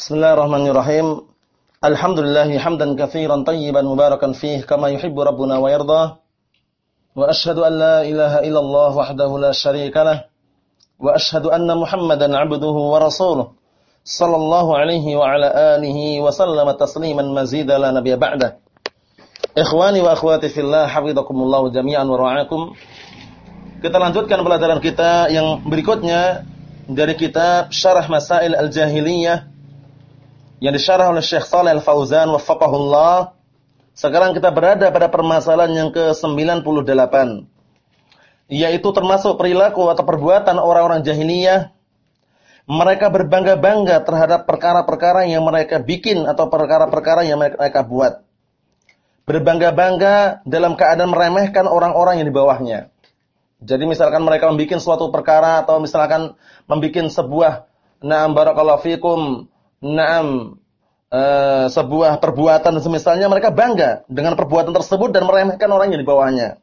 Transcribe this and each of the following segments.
Bismillahirrahmanirrahim. Alhamdulillah hamdan katsiran tayyiban mubarakan fih kama yuhibbu rabbuna wa yarda. Wa ashhadu an la ilaha illallah wahdahu la syarika lah. Wa ashhadu anna Muhammadan 'abduhu wa rasuluh. Sallallahu alaihi wa ala alihi wa sallama tasliman mazida la nabiyya ba'da. Ikhwani wa akhwati fillah, hafizakumullah jami'an wa ra'akum. Kita lanjutkan pelajaran kita yang berikutnya dari kitab Syarah Masail Al-Jahiliyah yang disyarah oleh Syekh Shalih Al-Fauzan waffaqahullah. Sekarang kita berada pada permasalahan yang ke-98 yaitu termasuk perilaku atau perbuatan orang-orang jahiliyah mereka berbangga-bangga terhadap perkara-perkara yang mereka bikin atau perkara-perkara yang mereka buat. Berbangga-bangga dalam keadaan meremehkan orang-orang yang di bawahnya. Jadi misalkan mereka membuat suatu perkara atau misalkan membuat sebuah na'am barakallahu fikum Naam uh, sebuah perbuatan semisalnya mereka bangga dengan perbuatan tersebut dan meremehkan orang yang di bawahnya.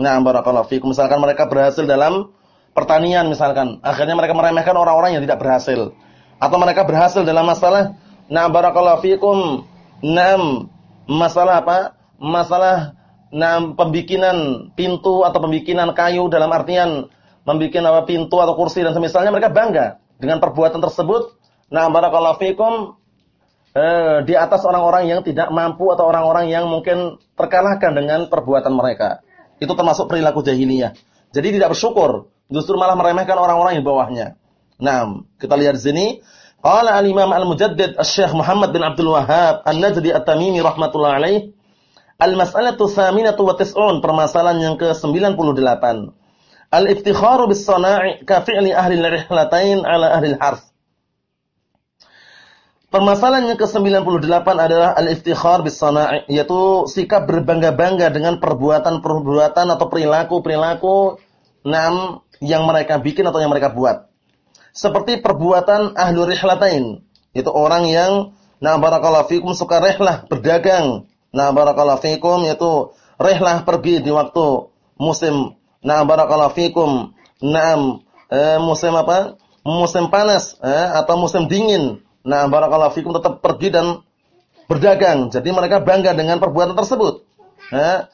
Nah, barakallahu fikum. Misalkan mereka berhasil dalam pertanian misalkan, akhirnya mereka meremehkan orang-orang yang tidak berhasil. Atau mereka berhasil dalam masalah nah barakallahu fikum. Naam masalah apa? Masalah nah pembikinan pintu atau pembikinan kayu dalam artian membuat apa pintu atau kursi dan semisalnya mereka bangga dengan perbuatan tersebut Nah, barakallahu fikum eh, di atas orang-orang yang tidak mampu atau orang-orang yang mungkin terkalahkan dengan perbuatan mereka. Itu termasuk perilaku jahiliyah. Jadi tidak bersyukur, justru malah meremehkan orang-orang yang bawahnya. Nah, kita lihat di sini. Qala al-Imam al-Mujaddid Asy-Syaikh Muhammad bin Abdul Wahhab An-Najdi At-Tamimi rahimatullah alaih. Al-mas'alatu tsaminatu wa tis'un, permasalahan yang ke-98. Al-iftikharu bis-sana'i ka fi'li ahli al-rihlatain ala ahli al-harf. Permasalahan yang ke-98 adalah al-iftikhar bis sana'i, yaitu sikap berbangga-bangga dengan perbuatan-perbuatan atau perilaku-perilaku enam yang mereka bikin atau yang mereka buat. Seperti perbuatan ahlu rihlatain, itu orang yang na barakallahu fikum suka rihlah berdagang. Na barakallahu fikum yaitu rihlah pergi di waktu musim na barakallahu fikum naam eh, musim apa? Musim panas eh, atau musim dingin Nah, barakallahu fikum tetap pergi dan berdagang. Jadi mereka bangga dengan perbuatan tersebut. Nah,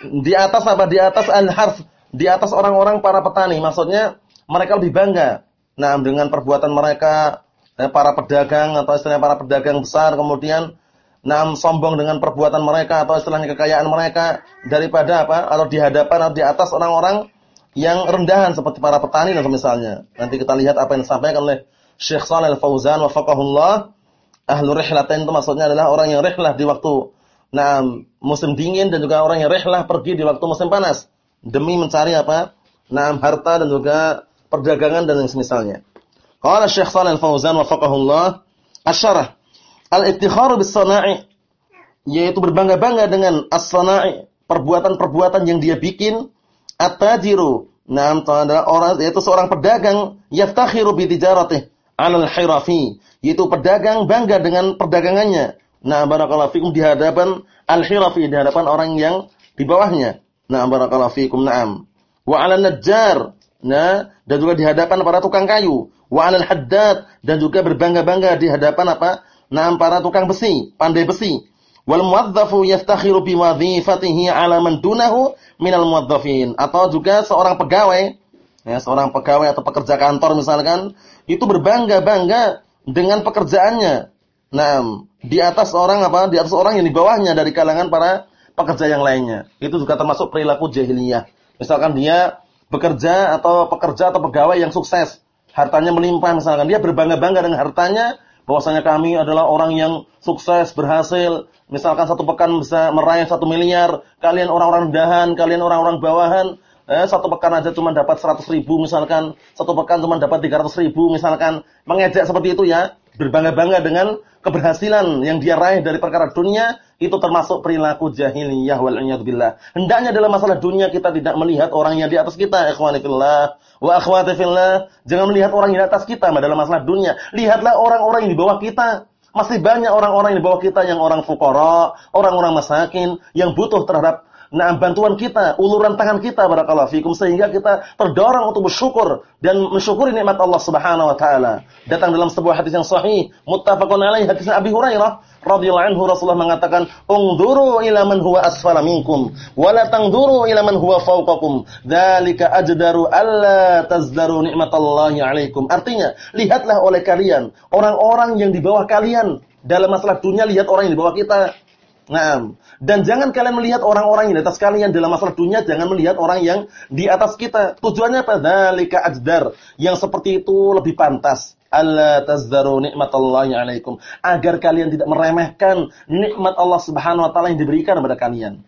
di atas apa? Di atas al-harf, di atas orang-orang para petani. Maksudnya mereka lebih bangga. Nah, dengan perbuatan mereka eh, para pedagang atau istilahnya para pedagang besar kemudian nah sombong dengan perbuatan mereka atau istilahnya kekayaan mereka daripada apa? Atau di hadapan atau di atas orang-orang yang rendahan seperti para petani dan misalnya. Nanti kita lihat apa yang disampaikan oleh Syekh Shalal Fauzan wafaqahullah ahlu rihlatain itu maksudnya adalah orang yang rihlah di waktu nah musim dingin dan juga orang yang rihlah pergi di waktu musim panas demi mencari apa? Nah, harta dan juga perdagangan dan yang semisalnya. Qala Syekh Shalal Fauzan wafaqahullah asyarah al-ittikharu bis-sana'i yaitu berbangga-bangga dengan as-sana'i, perbuatan-perbuatan yang dia bikin at-tajiru. Nah, adalah orang yaitu seorang pedagang yaftakhiru bi tijaratih alal hirafi, yaitu pedagang bangga dengan perdagangannya. Nah, barakallahu fikum di hadapan al-hirafi, di hadapan orang yang di bawahnya. Nah, barakallahu fikum, na'am. Wa 'alal najjar, nah, dan juga di hadapan para tukang kayu. Wa 'alal haddad, dan juga berbangga-bangga di hadapan apa? Nah, para tukang besi, pandai besi. Wal muwadzafu yaftakhiru bi wadhifatihi 'ala man dunahu minal muwadzafin. Atau juga seorang pegawai, ya, seorang pegawai atau pekerja kantor misalkan, itu berbangga-bangga dengan pekerjaannya. Nah, di atas orang apa? Di atas orang yang di bawahnya dari kalangan para pekerja yang lainnya. Itu juga termasuk perilaku jahiliyah. Misalkan dia bekerja atau pekerja atau pegawai yang sukses, hartanya melimpah misalkan dia berbangga-bangga dengan hartanya, bahwasanya kami adalah orang yang sukses, berhasil, misalkan satu pekan bisa meraih satu miliar, kalian orang-orang dahan, kalian orang-orang bawahan, eh, satu pekan aja cuma dapat 100 ribu misalkan, satu pekan cuma dapat 300 ribu misalkan, mengejek seperti itu ya, berbangga-bangga dengan keberhasilan yang dia raih dari perkara dunia, itu termasuk perilaku jahiliyah wal billah. Hendaknya dalam masalah dunia kita tidak melihat orang yang di atas kita, ikhwani fillah wa akhwati fillah. Jangan melihat orang yang di atas kita dalam masalah dunia. Lihatlah orang-orang yang di bawah kita. Masih banyak orang-orang di bawah kita yang orang fukara, orang-orang masakin yang butuh terhadap nah bantuan kita, uluran tangan kita barakallahu fikum sehingga kita terdorong untuk bersyukur dan mensyukuri nikmat Allah Subhanahu wa taala. Datang dalam sebuah hadis yang sahih, muttafaqun alaih hadis Abi Hurairah radhiyallahu anhu Rasulullah mengatakan, "Ungduru ila man huwa asfala minkum wa la tangduru ila man huwa fawqakum. Dzalika ajdaru alla tazdaru nikmatallahi alaikum." Artinya, lihatlah oleh kalian orang-orang yang di bawah kalian dalam masalah dunia lihat orang yang di bawah kita. Nah, dan jangan kalian melihat orang-orang yang di atas kalian dalam masalah dunia, jangan melihat orang yang di atas kita. Tujuannya apa? Dzalika ajdar. Yang seperti itu lebih pantas. Allah tazdaru nikmatallahi alaikum. Agar kalian tidak meremehkan nikmat Allah Subhanahu wa taala yang diberikan kepada kalian.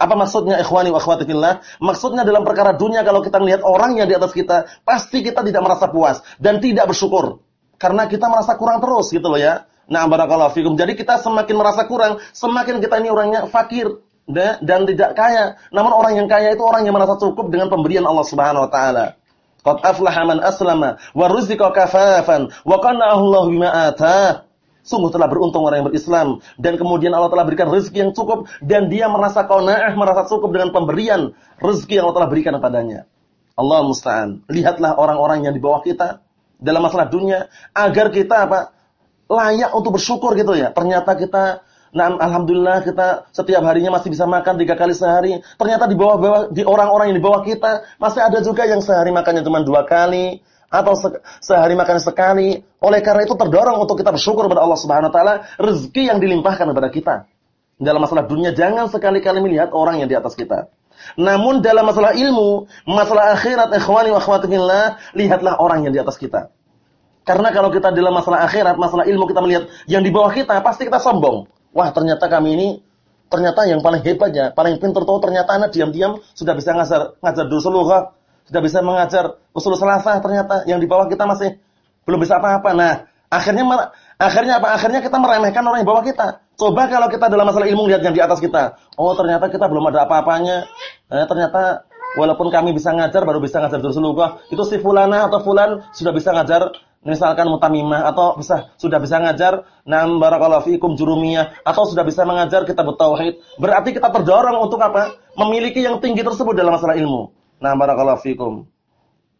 Apa maksudnya ikhwani wa akhwati? Maksudnya dalam perkara dunia kalau kita melihat orang yang di atas kita, pasti kita tidak merasa puas dan tidak bersyukur. Karena kita merasa kurang terus gitu loh ya. Nah, barakallahu fikum. Jadi kita semakin merasa kurang, semakin kita ini orangnya fakir dan tidak kaya. Namun orang yang kaya itu orang yang merasa cukup dengan pemberian Allah Subhanahu wa taala. Qad aflaha man aslama wa ruziqa kafafan wa qana'ahu Allah bima atah. Sungguh telah beruntung orang yang berislam dan kemudian Allah telah berikan rezeki yang cukup dan dia merasa qanaah, merasa cukup dengan pemberian rezeki yang Allah telah berikan kepadanya. Allah musta'an. Lihatlah orang-orang yang di bawah kita dalam masalah dunia agar kita apa? Layak untuk bersyukur gitu ya. Ternyata kita Nah, alhamdulillah kita setiap harinya masih bisa makan tiga kali sehari. Ternyata di bawah-bawah di orang-orang yang di bawah kita masih ada juga yang sehari makannya cuma dua kali atau se sehari makan sekali. Oleh karena itu terdorong untuk kita bersyukur kepada Allah Subhanahu wa taala rezeki yang dilimpahkan kepada kita. Dalam masalah dunia jangan sekali-kali melihat orang yang di atas kita. Namun dalam masalah ilmu, masalah akhirat ikhwani wa akhwati lihatlah orang yang di atas kita. Karena kalau kita dalam masalah akhirat, masalah ilmu kita melihat yang di bawah kita, pasti kita sombong. Wah, ternyata kami ini ternyata yang paling hebatnya, paling pintar tahu ternyata anak diam-diam sudah bisa ngajar ngajar dursulughah, sudah bisa mengajar usul salasah ternyata yang di bawah kita masih belum bisa apa-apa. Nah, akhirnya akhirnya apa? Akhirnya kita meremehkan orang yang bawah kita. Coba kalau kita dalam masalah ilmu lihat yang di atas kita. Oh, ternyata kita belum ada apa-apanya. Eh, ternyata walaupun kami bisa ngajar baru bisa ngajar dursulughah, itu si fulana atau fulan sudah bisa ngajar misalkan mutamimah atau bisa sudah bisa ngajar nam barakallahu fikum jurumiyah atau sudah bisa mengajar kitab tauhid berarti kita terdorong untuk apa? Memiliki yang tinggi tersebut dalam masalah ilmu. Nah barakallahu fikum.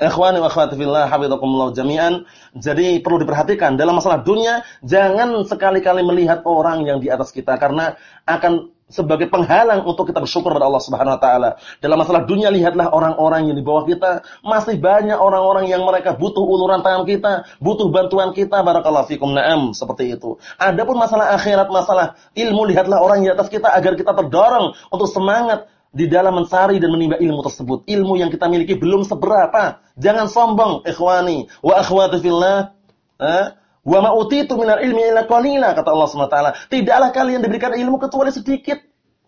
Ikhwani wa akhwati fillah hafizakumullah jami'an. Jadi perlu diperhatikan dalam masalah dunia jangan sekali-kali melihat orang yang di atas kita karena akan sebagai penghalang untuk kita bersyukur kepada Allah Subhanahu wa taala. Dalam masalah dunia lihatlah orang-orang yang di bawah kita, masih banyak orang-orang yang mereka butuh uluran tangan kita, butuh bantuan kita barakallahu fikum na'am seperti itu. Adapun masalah akhirat, masalah ilmu lihatlah orang di atas kita agar kita terdorong untuk semangat di dalam mencari dan menimba ilmu tersebut. Ilmu yang kita miliki belum seberapa. Jangan sombong, ikhwani wa akhwati fillah. Eh? Wa ma utitu minal ilmi illa qalila kata Allah Subhanahu wa taala. Tidaklah kalian diberikan ilmu kecuali sedikit.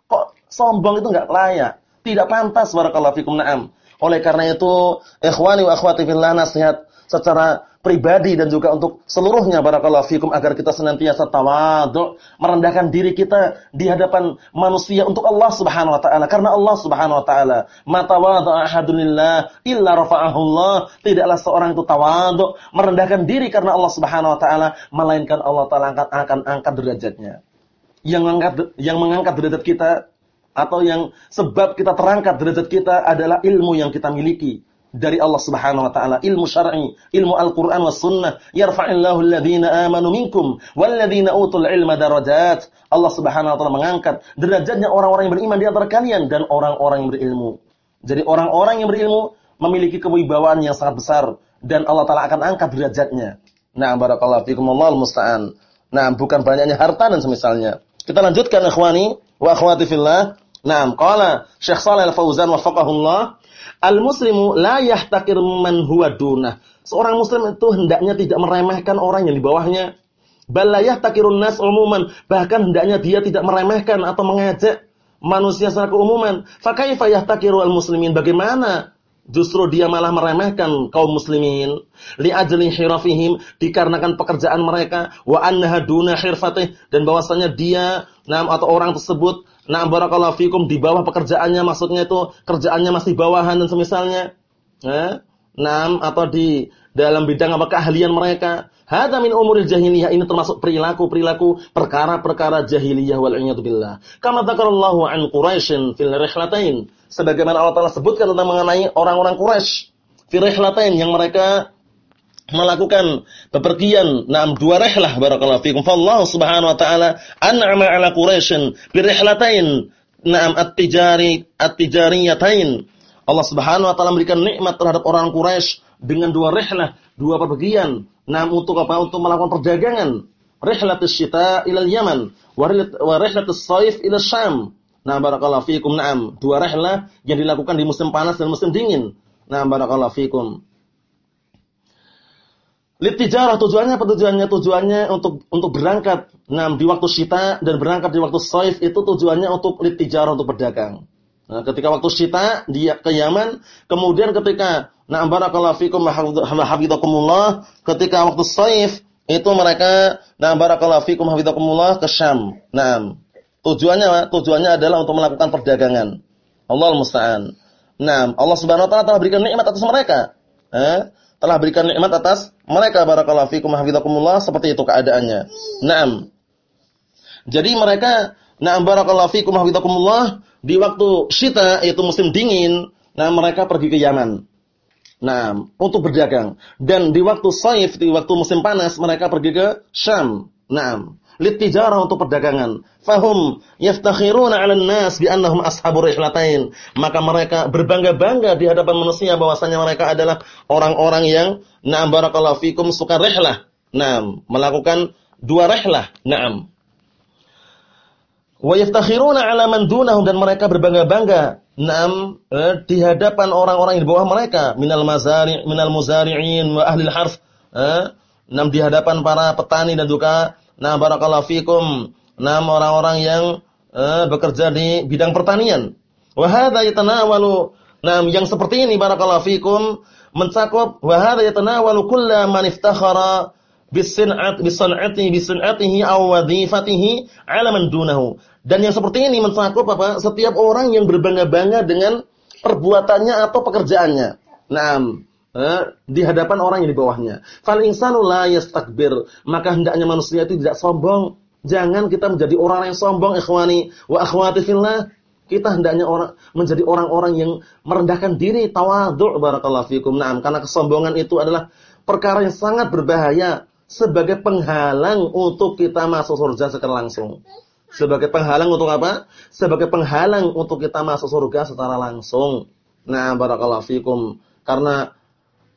Kok sombong itu enggak layak, tidak pantas barakallahu fikum na'am. Oleh karena itu, ikhwani wa akhwati fillah nasihat secara pribadi dan juga untuk seluruhnya barakallahu fikum agar kita senantiasa tawadhu, merendahkan diri kita di hadapan manusia untuk Allah Subhanahu wa taala. Karena Allah Subhanahu wa taala mata wadha ahadunillah illa rafa'ahu Allah. Tidaklah seorang itu tawadhu merendahkan diri karena Allah Subhanahu wa taala melainkan Allah taala akan, akan angkat derajatnya. Yang mengangkat yang mengangkat derajat kita atau yang sebab kita terangkat derajat kita adalah ilmu yang kita miliki dari Allah Subhanahu wa taala, ilmu syar'i, ilmu Al-Qur'an was sunnah. Yarfa'illahu alladhina amanu minkum walladhina utul ilma darajat. Allah Subhanahu wa taala mengangkat derajatnya orang-orang yang beriman di antara kalian dan orang-orang yang berilmu. Jadi orang-orang yang berilmu memiliki kewibawaan yang sangat besar dan Allah taala akan angkat derajatnya. Nah, barakallahu fikum Allahul musta'an. Nah, bukan banyaknya harta dan semisalnya. Kita lanjutkan ikhwani wa akhwati fillah. Naam, qala Syekh Shalih Al-Fauzan wafaqahullah Al-muslimu la yahtakir man huwa dunah. Seorang muslim itu hendaknya tidak meremehkan orang yang di bawahnya. Bal la yahtakirun nas umuman, bahkan hendaknya dia tidak meremehkan atau mengejek manusia secara keumuman. Fa kaifa yahtakiru al-muslimin? Bagaimana Justru dia malah meremehkan kaum muslimin li ajli hirafihim dikarenakan pekerjaan mereka wa annaha duna hirfatih dan bahwasanya dia nam atau orang tersebut Nah, barakallahu fikum di bawah pekerjaannya maksudnya itu kerjaannya masih bawahan dan semisalnya. Eh? Nah, atau di dalam bidang apa keahlian mereka Hada min umuril jahiliyah ini termasuk perilaku-perilaku perkara-perkara jahiliyah wal billah. Kama dzakarallahu an Quraisy fil rihlatain. Sebagaimana Allah Taala sebutkan tentang mengenai orang-orang Quraisy fil rihlatain yang mereka melakukan bepergian enam dua rihlah barakallahu fikum. Fallahu subhanahu wa taala an'ama 'ala Quraisy bi rihlatain na'am at-tijari at-tijariyatain. Allah Subhanahu wa taala memberikan nikmat terhadap orang Quraisy dengan dua rihlah, dua pergian. Nah, untuk apa? Untuk melakukan perdagangan. Rihlatus syita ila Yaman wa rihlatus saif ila Syam. Nah, barakallahu fikum. Naam, dua rihlah yang dilakukan di musim panas dan musim dingin. Nah, barakallahu fikum. Litijarah tujuannya apa tujuannya? Tujuannya untuk untuk berangkat. Nah, di waktu syita dan berangkat di waktu saif itu tujuannya untuk litijarah untuk berdagang. Nah, ketika waktu syita dia ke Yaman, kemudian ketika Na'am barakallahu fikum hafizakumullah ketika waktu saif itu mereka na'am barakallahu fikum hafizakumullah ke Syam. Naam. Tujuannya tujuannya adalah untuk melakukan perdagangan. Allah musta'an. Naam, Allah Subhanahu wa taala telah berikan nikmat atas mereka. Eh? Telah berikan nikmat atas mereka barakallahu fikum hafizakumullah seperti itu keadaannya. Naam. Jadi mereka na'am barakallahu fikum hafizakumullah di waktu syita yaitu musim dingin, nah mereka pergi ke Yaman. Nah, untuk berdagang. Dan di waktu saif, di waktu musim panas, mereka pergi ke Syam. Nah, litijarah untuk perdagangan. Fahum yaftakhiruna 'alan nas bi annahum ashabur rihlatain. Maka mereka berbangga-bangga di hadapan manusia bahwasanya mereka adalah orang-orang yang na'am barakallahu fikum suka rihlah. Naam, melakukan dua rihlah. Naam. Wa yaftakhiruna 'ala man dunahum dan mereka berbangga-bangga. Naam eh, di hadapan orang-orang di bawah mereka. Minal mazari' minal muzari'in wa ahli harf. Eh, di hadapan para petani dan juga nah barakallahu fikum. Naam orang-orang yang eh, bekerja di bidang pertanian. Wa hadza yatanawalu. Naam yang seperti ini barakallahu fikum mencakup. Wa hadza yatanawalu kullu man iftakhara bisin'at bisan'ati bisan'atihi aw wadhifatihi 'ala dan yang seperti ini mencakup apa? Setiap orang yang berbangga-bangga dengan perbuatannya atau pekerjaannya. Nah, eh, di hadapan orang yang di bawahnya. Fal insanu la. Maka hendaknya manusia itu tidak sombong. Jangan kita menjadi orang yang sombong, ikhwani wa akhwati fillah. Kita hendaknya orang menjadi orang-orang yang merendahkan diri, tawadhu' barakallahu fikum. Naam, karena kesombongan itu adalah perkara yang sangat berbahaya sebagai penghalang untuk kita masuk surga secara langsung. Sebagai penghalang untuk apa? Sebagai penghalang untuk kita masuk surga secara langsung. Nah, barakallahu fikum. Karena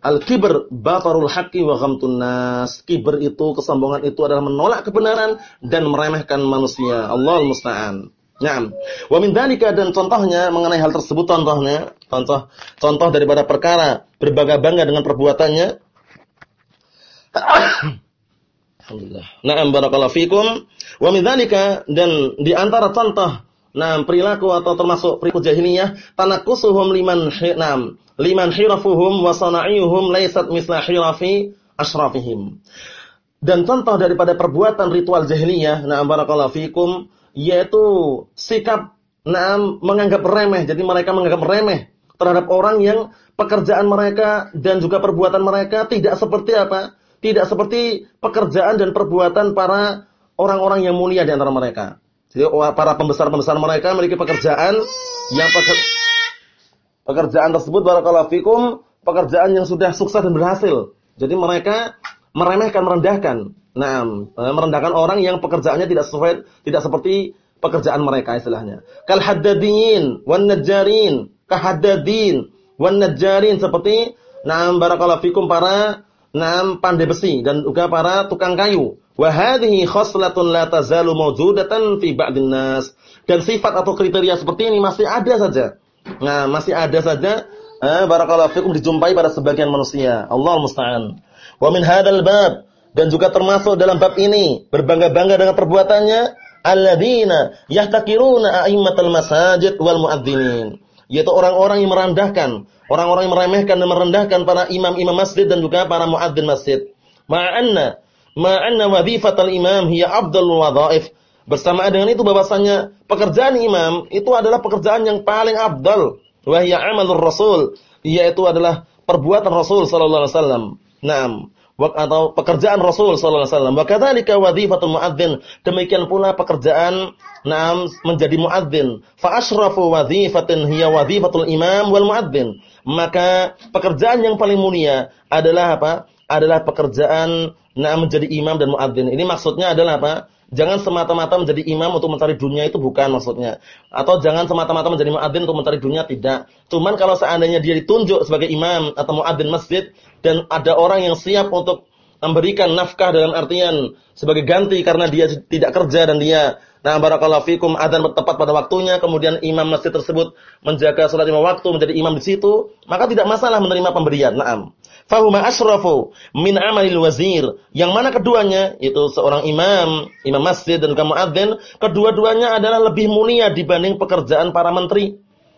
al-kibr batarul haqqi wa ghamtun nas. Kibr itu, kesombongan itu adalah menolak kebenaran dan meremehkan manusia. Allah musta'an. Naam. Wa min dalika dan contohnya mengenai hal tersebut contohnya, contoh contoh daripada perkara berbangga-bangga dengan perbuatannya. Alhamdulillah. Naam barakallahu fikum. Wa min dan di antara contoh nah perilaku atau termasuk perilaku jahiliyah tanakusuhum liman nam liman hirafuhum wa sana'ihum laysat misla hirafi asrafihim. Dan contoh daripada perbuatan ritual jahiliyah nah barakallahu fikum yaitu sikap nah menganggap remeh. Jadi mereka menganggap remeh terhadap orang yang pekerjaan mereka dan juga perbuatan mereka tidak seperti apa? Tidak seperti pekerjaan dan perbuatan para orang-orang yang mulia di antara mereka. Jadi para pembesar-pembesar mereka memiliki pekerjaan yang peker, pekerjaan tersebut barakallahu fikum, pekerjaan yang sudah sukses dan berhasil. Jadi mereka meremehkan, merendahkan. Nah, merendahkan orang yang pekerjaannya tidak sesuai, tidak seperti pekerjaan mereka istilahnya. Kal haddadin wan najjarin, kahaddadin wan najjarin seperti nah barakallahu fikum para nah pandai besi dan juga para tukang kayu. Wa hadhihi khoslatun la tazalu mawjudatan fi ba'din nas. Dan sifat atau kriteria seperti ini masih ada saja. Nah, masih ada saja eh, barakallahu fikum dijumpai pada sebagian manusia. Allah musta'an. Wa min hadzal bab dan juga termasuk dalam bab ini berbangga-bangga dengan perbuatannya alladzina yahtakiruna a'immatal masajid wal muadzinin yaitu orang-orang yang merendahkan, orang-orang yang meremehkan dan merendahkan para imam-imam masjid dan juga para muadzin masjid. Ma'anna ma'anna wadhifatal imam hiya afdalul wadhaif. Bersamaan dengan itu bahwasanya pekerjaan imam itu adalah pekerjaan yang paling afdal. Wa hiya amalur rasul, yaitu adalah perbuatan Rasul sallallahu alaihi wasallam. Naam. Atau pekerjaan Rasul sallallahu alaihi wasallam. Wa kadzalika wadhifatul muadzin. Demikian pula pekerjaan Naam menjadi muadzin. Fa asyrafu wadhifatin hiya wadhifatul imam wal muadzin. Maka pekerjaan yang paling mulia adalah apa? Adalah pekerjaan naam menjadi imam dan muadzin. Ini maksudnya adalah apa? Jangan semata-mata menjadi imam untuk mencari dunia itu bukan maksudnya. Atau jangan semata-mata menjadi muadzin untuk mencari dunia tidak. Cuman kalau seandainya dia ditunjuk sebagai imam atau muadzin masjid dan ada orang yang siap untuk memberikan nafkah dalam artian sebagai ganti karena dia tidak kerja dan dia nah barakallahu fikum adzan tepat pada waktunya kemudian imam masjid tersebut menjaga salat lima waktu menjadi imam di situ maka tidak masalah menerima pemberian. Naam fahuma asrafu min amalil wazir. Yang mana keduanya itu seorang imam, imam masjid dan kamu muadzin, kedua-duanya adalah lebih mulia dibanding pekerjaan para menteri.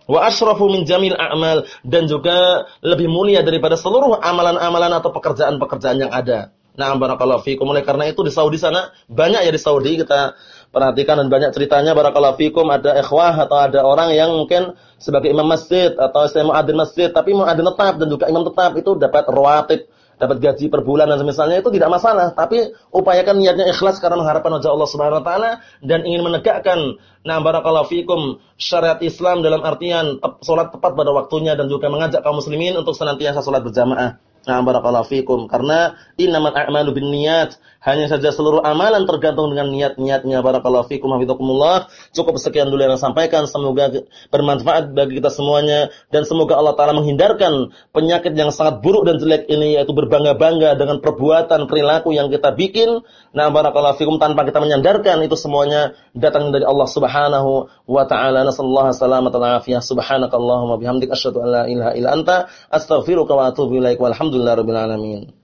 Wa asrafu min jamil a'mal dan juga lebih mulia daripada seluruh amalan-amalan atau pekerjaan-pekerjaan yang ada. Nah, barakallahu fikum. Oleh karena itu di Saudi sana banyak ya di Saudi kita perhatikan dan banyak ceritanya barakallahu fikum ada ikhwah atau ada orang yang mungkin sebagai imam masjid atau saya muadzin masjid tapi muadzin tetap dan juga imam tetap itu dapat rawatib dapat gaji per bulan dan semisalnya itu tidak masalah. Tapi upayakan niatnya ikhlas karena mengharapkan wajah Allah Subhanahu wa taala dan ingin menegakkan. Nah barakallahu fikum syariat Islam dalam artian salat tepat pada waktunya dan juga mengajak kaum muslimin untuk senantiasa salat berjamaah Nah, barakallahu fikum. Karena innamal a'malu binniyat. Hanya saja seluruh amalan tergantung dengan niat-niatnya. Barakallahu fikum hafizakumullah. Cukup sekian dulu yang saya sampaikan. Semoga bermanfaat bagi kita semuanya dan semoga Allah taala menghindarkan penyakit yang sangat buruk dan jelek ini yaitu berbangga-bangga dengan perbuatan perilaku yang kita bikin. Nah, barakallahu fikum tanpa kita menyandarkan itu semuanya datang dari Allah Subhanahu wa taala. Nasallahu salamatan afiyah. Subhanakallahumma bihamdika asyhadu an la ilaha illa anta astaghfiruka wa atubu ilaik. Walhamdulillah rabbil alamin.